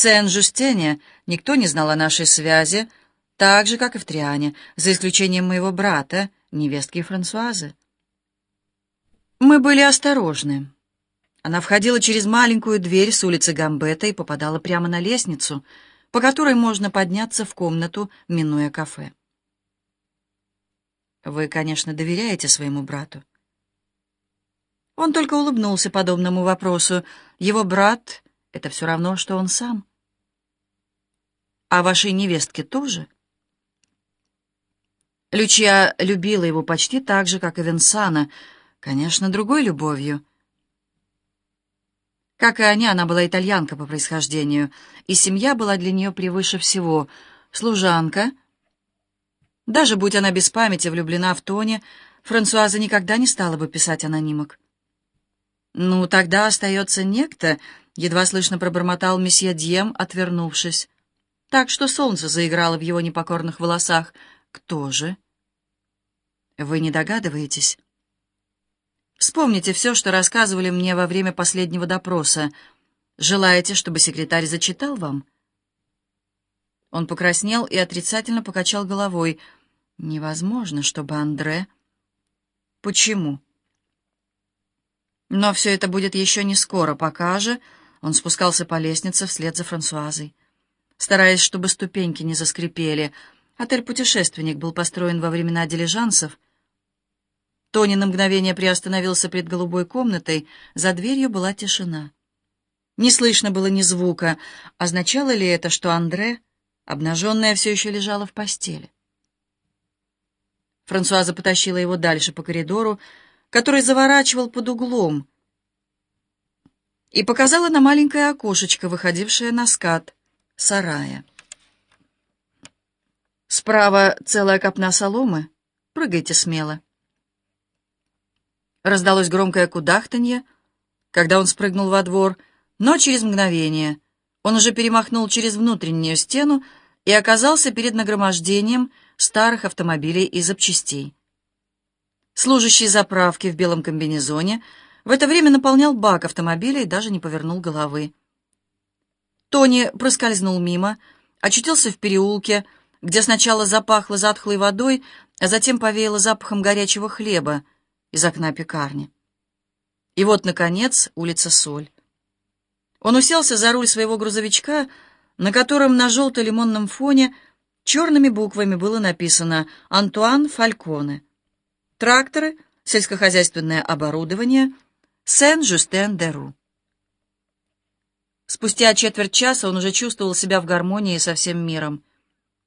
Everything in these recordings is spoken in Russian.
Сен-Жустене никто не знал о нашей связи, так же, как и в Триане, за исключением моего брата, невестки Франсуазы. Мы были осторожны. Она входила через маленькую дверь с улицы Гамбета и попадала прямо на лестницу, по которой можно подняться в комнату, минуя кафе. Вы, конечно, доверяете своему брату. Он только улыбнулся подобному вопросу. Его брат — это все равно, что он сам. А вашей невестке тоже? Лючия любила его почти так же, как и Венсана, конечно, другой любовью. Как и они, она была итальянка по происхождению, и семья была для нее превыше всего. Служанка. Даже будь она без памяти влюблена в Тони, Франсуаза никогда не стала бы писать анонимок. «Ну, тогда остается некто», — едва слышно пробормотал месье Дьем, отвернувшись. Так что солнце заиграло в его непокорных волосах. «Кто же?» «Вы не догадываетесь?» «Вспомните все, что рассказывали мне во время последнего допроса. Желаете, чтобы секретарь зачитал вам?» Он покраснел и отрицательно покачал головой. «Невозможно, чтобы Андре...» «Почему?» Но все это будет еще не скоро, пока же он спускался по лестнице вслед за Франсуазой. Стараясь, чтобы ступеньки не заскрипели, отель «Путешественник» был построен во времена дилижансов. Тони на мгновение приостановился пред голубой комнатой, за дверью была тишина. Не слышно было ни звука. Означало ли это, что Андре, обнаженная, все еще лежала в постели? Франсуаза потащила его дальше по коридору, который заворачивал под углом, и показала на маленькое окошечко, выходившее на скат сарая. «Справа целая копна соломы. Прыгайте смело». Раздалось громкое кудахтанье, когда он спрыгнул во двор, но через мгновение он уже перемахнул через внутреннюю стену и оказался перед нагромождением старых автомобилей и запчастей. Служащий заправки в белом комбинезоне в это время наполнял бак автомобиля и даже не повернул головы. Тони проскользнул мимо, очутился в переулке, где сначала запахло затхлой водой, а затем повеяло запахом горячего хлеба из окна пекарни. И вот, наконец, улица Соль. Он уселся за руль своего грузовичка, на котором на желто-лимонном фоне черными буквами было написано «Антуан Фальконе» тракторы, сельскохозяйственное оборудование, Сен-Жустен-де-Ру. Спустя четверть часа он уже чувствовал себя в гармонии со всем миром.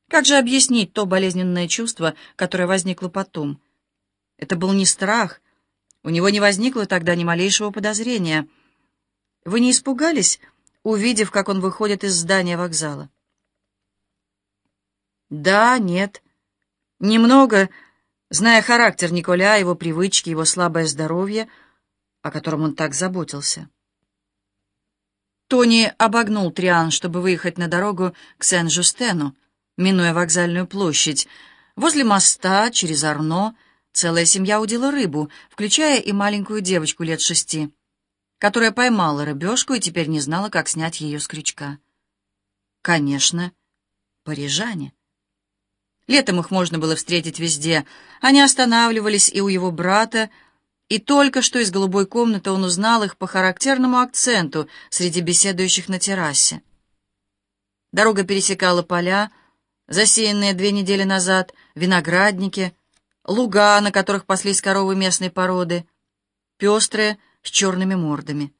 Как же объяснить то болезненное чувство, которое возникло потом? Это был не страх. У него не возникло тогда ни малейшего подозрения. Вы не испугались, увидев, как он выходит из здания вокзала? Да, нет. Немного, Зная характер Николя, его привычки, его слабое здоровье, о котором он так заботился. Тони обогнул Триан, чтобы выехать на дорогу к Сен-Жустену, минуя вокзальную площадь. Возле моста, через Арно, целая семья удила рыбу, включая и маленькую девочку лет шести, которая поймала рыбешку и теперь не знала, как снять ее с крючка. Конечно, парижане. Летом их можно было встретить везде. Они останавливались и у его брата, и только что из голубой комнаты он узнал их по характерному акценту среди беседующих на террасе. Дорога пересекала поля, засеянные две недели назад, виноградники, луга, на которых паслись коровы местной породы, пестрые, с черными мордами.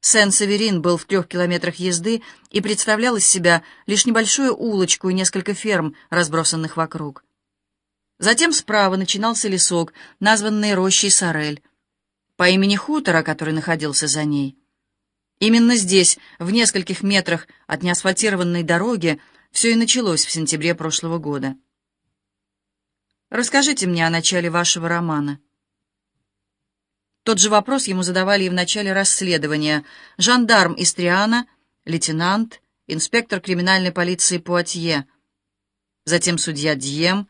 Сен-Саверин был в трех километрах езды и представлял из себя лишь небольшую улочку и несколько ферм, разбросанных вокруг. Затем справа начинался лесок, названный рощей Сорель, по имени хутора, который находился за ней. Именно здесь, в нескольких метрах от неасфальтированной дороги, все и началось в сентябре прошлого года. «Расскажите мне о начале вашего романа». Тот же вопрос ему задавали и в начале расследования. Жандарм из Триана, лейтенант, инспектор криминальной полиции Пуатье, затем судья Дьем,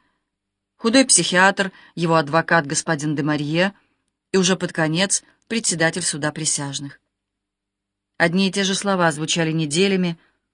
худой психиатр, его адвокат господин де Марье и уже под конец председатель суда присяжных. Одни и те же слова звучали неделями,